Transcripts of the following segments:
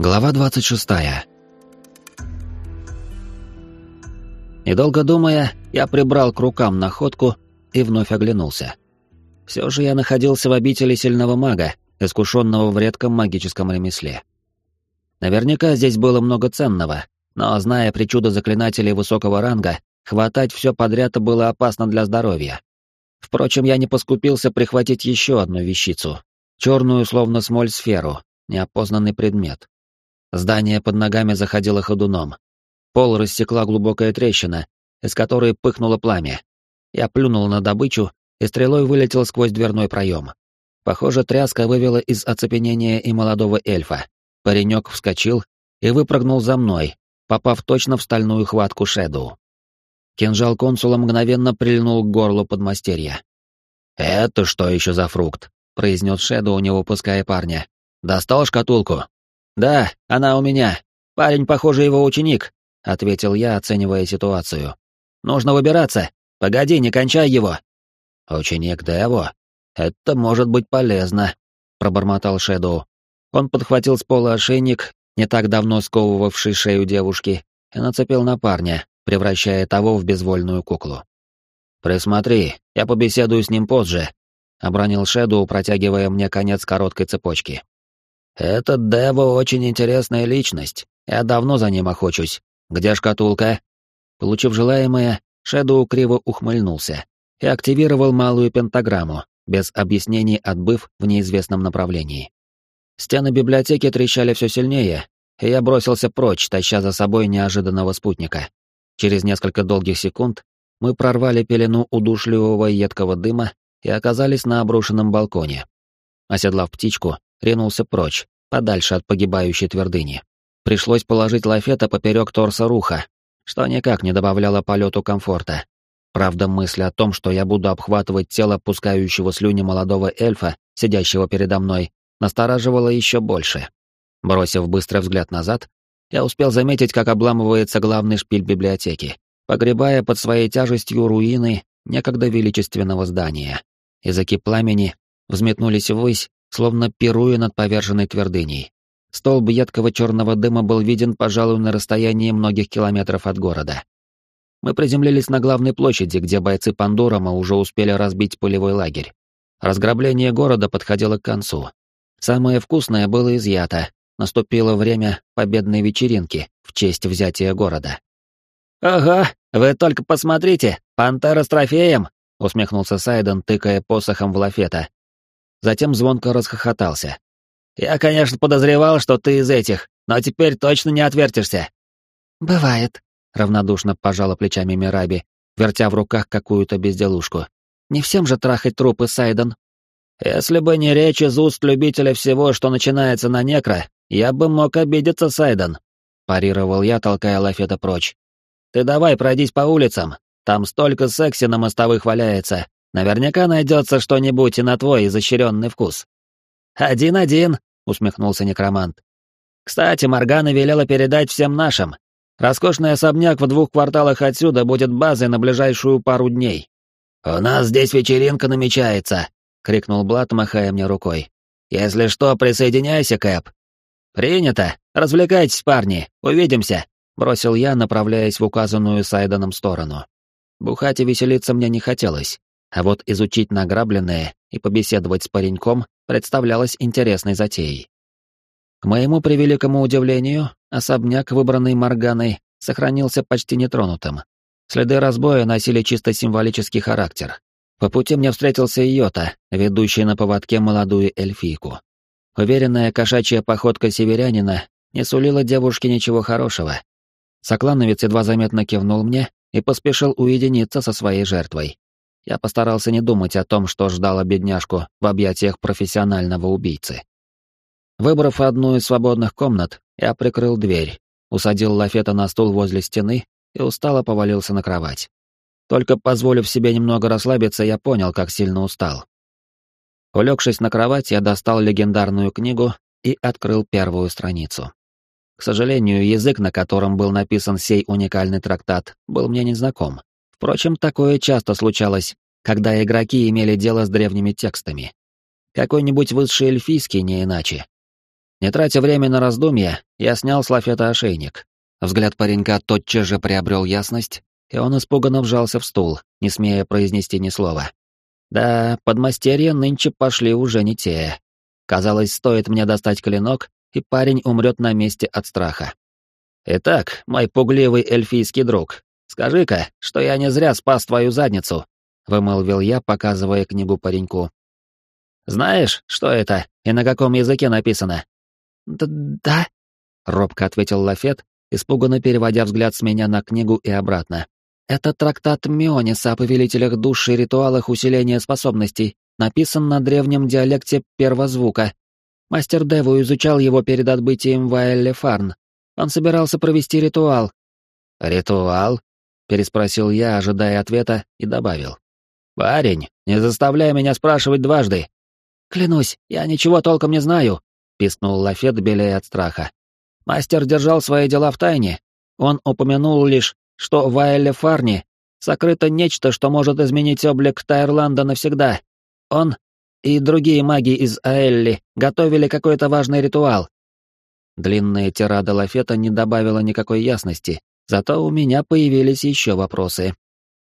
Глава 26. Недолго думая, я прибрал к рукам находку и вновь оглянулся. Все же я находился в обители сильного мага, искушенного в редком магическом ремесле. Наверняка здесь было много ценного, но, зная причуды заклинателей высокого ранга, хватать все подряд было опасно для здоровья. Впрочем, я не поскупился прихватить еще одну вещицу — черную, словно смоль, сферу, неопознанный предмет. Здание под ногами заходило ходуном. Пол рассекла глубокая трещина, из которой пыхнуло пламя. Я плюнул на добычу и стрелой вылетел сквозь дверной проем. Похоже, тряска вывела из оцепенения и молодого эльфа. Паренек вскочил и выпрыгнул за мной, попав точно в стальную хватку Шэдоу. Кинжал консула мгновенно прильнул к горлу подмастерья. «Это что еще за фрукт?» — произнес Шэдоу, не выпуская парня. «Достал шкатулку?» «Да, она у меня. Парень, похоже, его ученик», — ответил я, оценивая ситуацию. «Нужно выбираться. Погоди, не кончай его». «Ученик Дево? Это может быть полезно», — пробормотал Шэдоу. Он подхватил с пола ошейник, не так давно сковывавший шею девушки, и нацепил на парня, превращая того в безвольную куклу. «Присмотри, я побеседую с ним позже», — обронил Шэдоу, протягивая мне конец короткой цепочки. «Этот Дево очень интересная личность. Я давно за ним охочусь. Где шкатулка?» Получив желаемое, Шэдоу криво ухмыльнулся и активировал малую пентаграмму, без объяснений отбыв в неизвестном направлении. Стены библиотеки трещали все сильнее, и я бросился прочь, таща за собой неожиданного спутника. Через несколько долгих секунд мы прорвали пелену удушливого едкого дыма и оказались на обрушенном балконе. Оседлав птичку, ринулся прочь, подальше от погибающей твердыни. Пришлось положить лафета поперек торса руха, что никак не добавляло полету комфорта. Правда, мысль о том, что я буду обхватывать тело пускающего слюни молодого эльфа, сидящего передо мной, настораживала еще больше. Бросив быстрый взгляд назад, я успел заметить, как обламывается главный шпиль библиотеки, погребая под своей тяжестью руины некогда величественного здания. Языки пламени взметнулись ввысь, словно пируя над поверженной твердыней. Столб едкого черного дыма был виден, пожалуй, на расстоянии многих километров от города. Мы приземлились на главной площади, где бойцы Пандорома уже успели разбить полевой лагерь. Разграбление города подходило к концу. Самое вкусное было изъято. Наступило время победной вечеринки в честь взятия города. «Ага, вы только посмотрите, пантера с трофеем!» — усмехнулся Сайден, тыкая посохом в лафета, затем звонко расхохотался. «Я, конечно, подозревал, что ты из этих, но теперь точно не отвертишься». «Бывает», — равнодушно пожала плечами Мираби, вертя в руках какую-то безделушку. «Не всем же трахать трупы, Сайден». «Если бы не речь из уст любителя всего, что начинается на некро, я бы мог обидеться, Сайден», — парировал я, толкая Лафета прочь. «Ты давай пройдись по улицам, там столько секси на мостовых валяется, Наверняка найдется что-нибудь и на твой изощренный вкус. Один-один, усмехнулся некромант. Кстати, Моргана велела передать всем нашим. Роскошный особняк в двух кварталах отсюда будет базой на ближайшую пару дней. «У нас здесь вечеринка намечается!» — крикнул Блат, махая мне рукой. «Если что, присоединяйся, Кэп!» «Принято! Развлекайтесь, парни! Увидимся!» — бросил я, направляясь в указанную Сайденом сторону. Бухать и веселиться мне не хотелось. А вот изучить награбленное и побеседовать с пареньком представлялось интересной затеей. К моему превеликому удивлению, особняк, выбранный Морганой, сохранился почти нетронутым. Следы разбоя носили чисто символический характер. По пути мне встретился Йота, ведущий на поводке молодую эльфийку. Уверенная кошачья походка северянина не сулила девушке ничего хорошего. Соклановец едва заметно кивнул мне и поспешил уединиться со своей жертвой. Я постарался не думать о том, что ждало бедняжку в объятиях профессионального убийцы. Выбрав одну из свободных комнат, я прикрыл дверь, усадил Лафета на стул возле стены и устало повалился на кровать. Только позволив себе немного расслабиться, я понял, как сильно устал. Улегшись на кровать, я достал легендарную книгу и открыл первую страницу. К сожалению, язык, на котором был написан сей уникальный трактат, был мне незнаком. Впрочем, такое часто случалось, когда игроки имели дело с древними текстами. Какой-нибудь высший эльфийский не иначе. Не тратя время на раздумья, я снял с лафета ошейник. Взгляд паренька тотчас же приобрел ясность, и он испуганно вжался в стул, не смея произнести ни слова. Да, подмастерья нынче пошли уже не те. Казалось, стоит мне достать клинок, и парень умрет на месте от страха. «Итак, мой пугливый эльфийский друг, скажи-ка, что я не зря спас твою задницу», — вымолвил я, показывая книгу пареньку. «Знаешь, что это и на каком языке написано?» «Да», — робко ответил Лафет, испуганно переводя взгляд с меня на книгу и обратно. «Это трактат Миониса о повелителях душ и ритуалах усиления способностей, написан на древнем диалекте первозвука. Мастер Деву изучал его перед отбытием в Аэлле-Фарн. Он собирался провести ритуал». «Ритуал?» — переспросил я, ожидая ответа, и добавил. «Парень, не заставляй меня спрашивать дважды». «Клянусь, я ничего толком не знаю», — пискнул Лафет, белее от страха. Мастер держал свои дела в тайне. Он упомянул лишь, что в Айле Фарне сокрыто нечто, что может изменить облик Тайрланда навсегда. Он и другие маги из Аэлли готовили какой-то важный ритуал. Длинная тирада Лафета не добавила никакой ясности, зато у меня появились еще вопросы.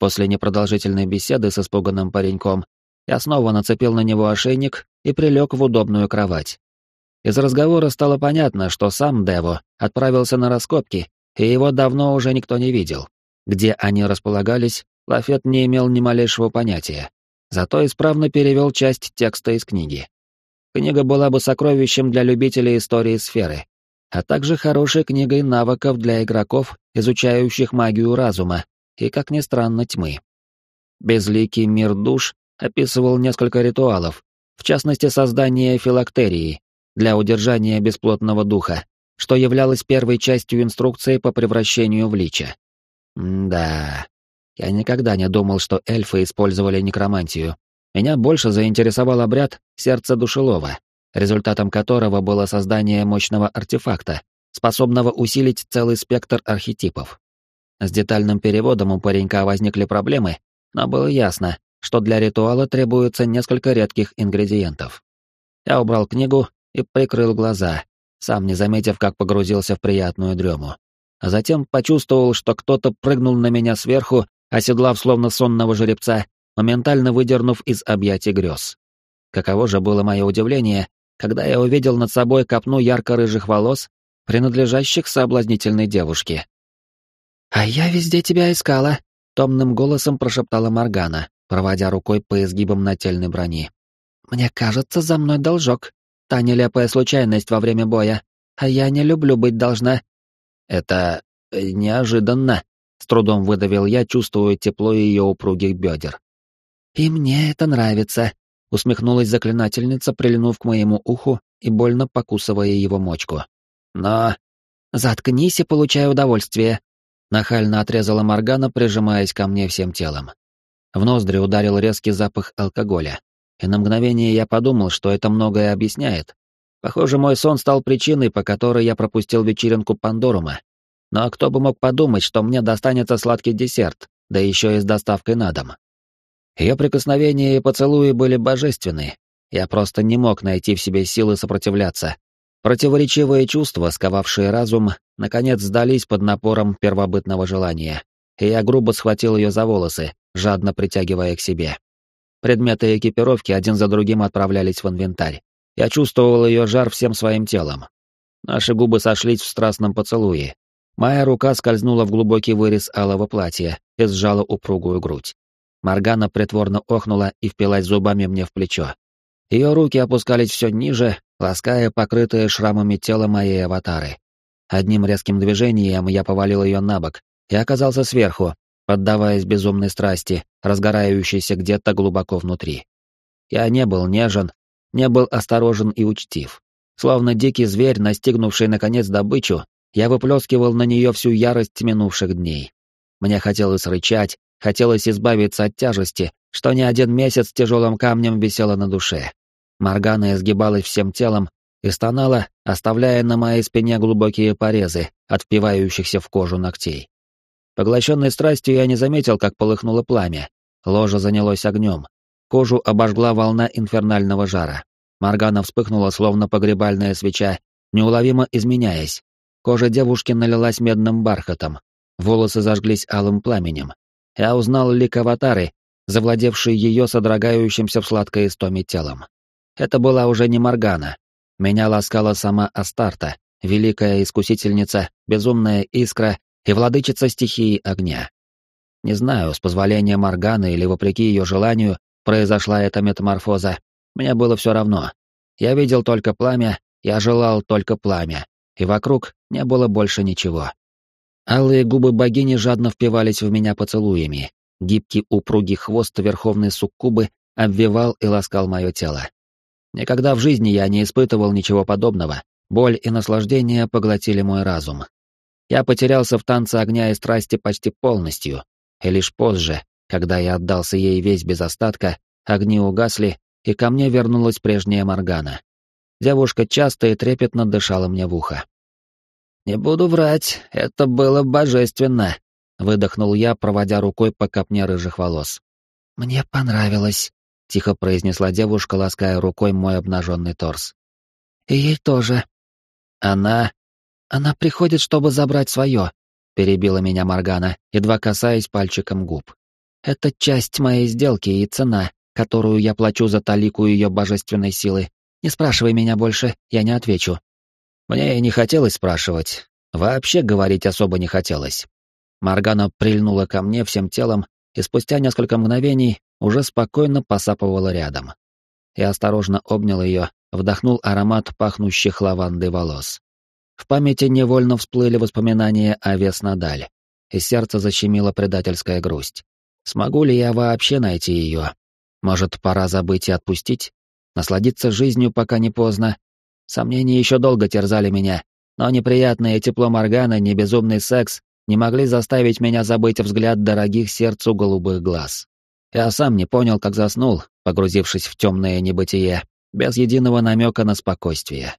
После непродолжительной беседы с испуганным пареньком я снова нацепил на него ошейник и прилег в удобную кровать. Из разговора стало понятно, что сам Дево отправился на раскопки, и его давно уже никто не видел. Где они располагались, Лафет не имел ни малейшего понятия. Зато исправно перевел часть текста из книги. Книга была бы сокровищем для любителей истории сферы, а также хорошей книгой навыков для игроков, изучающих магию разума и, как ни странно, тьмы. Безликий мир душ описывал несколько ритуалов, в частности создание филактерии, для удержания бесплотного духа, что являлось первой частью инструкции по превращению в лича. Да, я никогда не думал, что эльфы использовали некромантию. Меня больше заинтересовал обряд сердца душелова, результатом которого было создание мощного артефакта, способного усилить целый спектр архетипов. С детальным переводом у паренька возникли проблемы, но было ясно, что для ритуала требуется несколько редких ингредиентов. Я убрал книгу и прикрыл глаза, сам не заметив, как погрузился в приятную дрему. А затем почувствовал, что кто-то прыгнул на меня сверху, оседлав словно сонного жеребца, моментально выдернув из объятий грез. Каково же было мое удивление, когда я увидел над собой копну ярко-рыжих волос, принадлежащих соблазнительной девушке. «А я везде тебя искала», — томным голосом прошептала Моргана, проводя рукой по изгибам нательной брони. «Мне кажется, за мной должок». Та нелепая случайность во время боя. А я не люблю быть должна. Это э, неожиданно. С трудом выдавил я, чувствуя тепло ее упругих бедер. И мне это нравится, усмехнулась заклинательница, прильнув к моему уху и больно покусывая его мочку. Но... Заткнись и получай удовольствие. Нахально отрезала Моргана, прижимаясь ко мне всем телом. В ноздри ударил резкий запах алкоголя и на мгновение я подумал, что это многое объясняет. Похоже, мой сон стал причиной, по которой я пропустил вечеринку Пандорума. Но кто бы мог подумать, что мне достанется сладкий десерт, да еще и с доставкой на дом. Ее прикосновения и поцелуи были божественны. Я просто не мог найти в себе силы сопротивляться. Противоречивые чувства, сковавшие разум, наконец сдались под напором первобытного желания, и я грубо схватил ее за волосы, жадно притягивая к себе. Предметы экипировки один за другим отправлялись в инвентарь. Я чувствовал ее жар всем своим телом. Наши губы сошлись в страстном поцелуе. Моя рука скользнула в глубокий вырез алого платья и сжала упругую грудь. Моргана притворно охнула и впилась зубами мне в плечо. Ее руки опускались все ниже, лаская покрытое шрамами тело моей аватары. Одним резким движением я повалил ее на бок и оказался сверху, поддаваясь безумной страсти, разгорающейся где-то глубоко внутри. Я не был нежен, не был осторожен и учтив. Словно дикий зверь, настигнувший наконец добычу, я выплескивал на нее всю ярость минувших дней. Мне хотелось рычать, хотелось избавиться от тяжести, что не один месяц тяжелым камнем висело на душе. Моргана изгибалась всем телом и стонала, оставляя на моей спине глубокие порезы от впивающихся в кожу ногтей. Поглощенной страстью я не заметил, как полыхнуло пламя. Ложа занялось огнем. Кожу обожгла волна инфернального жара. Моргана вспыхнула, словно погребальная свеча, неуловимо изменяясь. Кожа девушки налилась медным бархатом, волосы зажглись алым пламенем. Я узнал лик аватары, завладевший ее содрогающимся в сладкой истоме телом. Это была уже не Моргана. Меня ласкала сама Астарта, великая искусительница, безумная искра и владычица стихии огня. Не знаю, с позволения Морганы или вопреки ее желанию произошла эта метаморфоза. Мне было все равно. Я видел только пламя, я желал только пламя, и вокруг не было больше ничего. Алые губы богини жадно впивались в меня поцелуями. Гибкий упругий хвост верховной суккубы обвивал и ласкал мое тело. Никогда в жизни я не испытывал ничего подобного. Боль и наслаждение поглотили мой разум. Я потерялся в танце огня и страсти почти полностью, и лишь позже, когда я отдался ей весь без остатка, огни угасли, и ко мне вернулась прежняя Моргана. Девушка часто и трепетно дышала мне в ухо. «Не буду врать, это было божественно», — выдохнул я, проводя рукой по копне рыжих волос. «Мне понравилось», — тихо произнесла девушка, лаская рукой мой обнаженный торс. «И ей тоже». «Она...» «Она приходит, чтобы забрать свое», — перебила меня Моргана, едва касаясь пальчиком губ. «Это часть моей сделки и цена, которую я плачу за талику ее божественной силы. Не спрашивай меня больше, я не отвечу». Мне и не хотелось спрашивать. Вообще говорить особо не хотелось. Маргана прильнула ко мне всем телом и спустя несколько мгновений уже спокойно посапывала рядом. Я осторожно обнял ее, вдохнул аромат пахнущих лавандой волос. В памяти невольно всплыли воспоминания о Веснадаль, и сердце защемило предательская грусть. Смогу ли я вообще найти ее? Может, пора забыть и отпустить? Насладиться жизнью, пока не поздно, Сомнения еще долго терзали меня, но неприятное тепло Моргана, не безумный секс не могли заставить меня забыть взгляд дорогих сердцу голубых глаз. Я сам не понял, как заснул, погрузившись в темное небытие, без единого намека на спокойствие.